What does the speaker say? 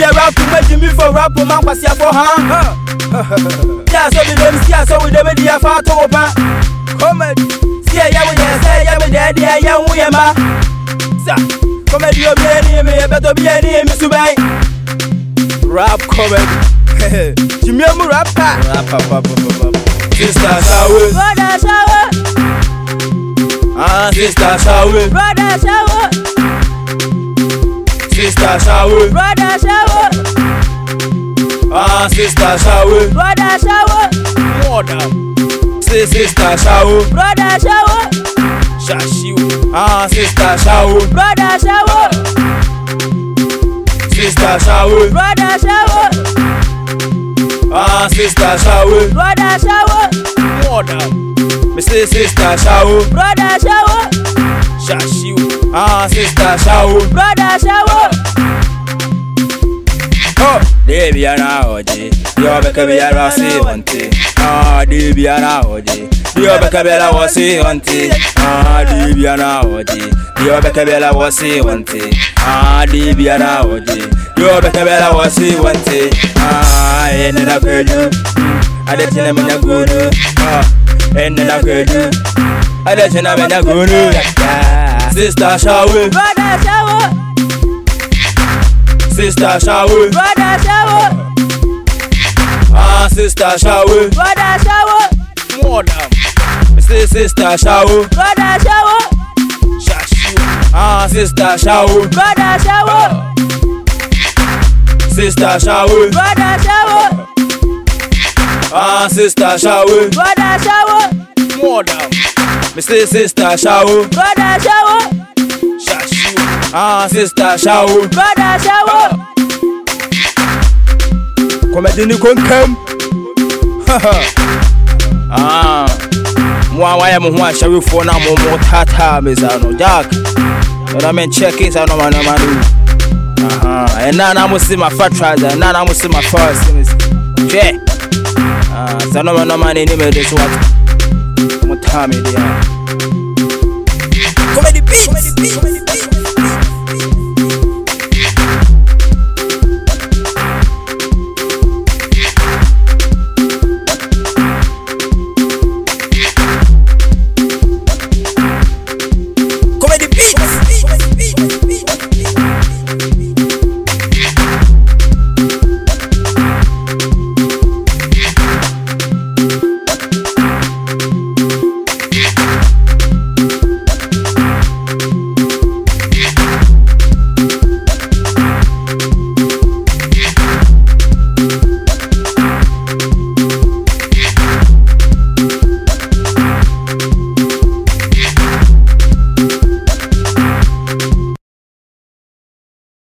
yẹ rapu méjì mi fò rapu máa ń pàṣẹ àpò hàn. Ní àṣọ mi lèmi sí àṣọ wìdè mi di ẹ̀fọ́ tó wò pa. Sí ẹ̀yẹ́ wìdè ẹ̀sẹ̀ ẹ̀yẹ́ wìdè ẹ̀dí ẹ̀yẹ́ ń wúyẹ̀ ma. Kọ́mẹ́dì omi ẹni mi ẹ̀bẹ́ tó bí ẹni mi súbẹ́. Rap comedy. Jìmí ọmú rapper. Sista sawe. Broda sawe. Ah, sista sawe. Broda sawe sister ṣáwó. broda ṣáwó. ah sister ṣáwó. broda ṣáwó. mú ọ̀dà. ṣe sister ṣáwó. broda ṣáwó. ṣàṣìwò. ah sister ṣáwó. broda ṣáwó. sister ṣáwó. broda ṣáwó. ah sister ṣáwó. broda ṣáwó. mú ọ̀dà. mi ṣe sister ṣáwó. broda ṣáwó. ṣàṣìwò. Ah, sister shout. Brother shout. Oh, baby ana oje. Yo beka be ara si wanti. Ah, baby ana oje. Yo beka be la wasi wanti. Ah, baby ana oje. Yo beka be la wasi wanti. Ah, baby ana oje. Yo beka be la wasi wanti. Ah, ene na kwedu. Adetina menya gunu. Ah, ene na kwedu. Adetina menya gunu. Yeah. Sister shower. Brother shower. Sister shower. Brother shower. Ah, sister shower. Brother shower. More damn. Say sister shower. Brother shower. Ah, sister shower. Brother shower. Sister shower. Brother shower. Ah, sister shower. Brother shower. More damn. Me sister shower. Brother shower. Ah, sister Shao. Brother Shao. Comedy ni kon kem. Ah. Mo awa ya mo ho ashawe fo na mo mo tata meza no jack. Ora men check it out no man no man. Aha. And now I mo see my fat trousers. Now I mo see my first. Yeah. Ah, sa no man no man ni me this what. Mo tame dia. Comedy beats. the beats.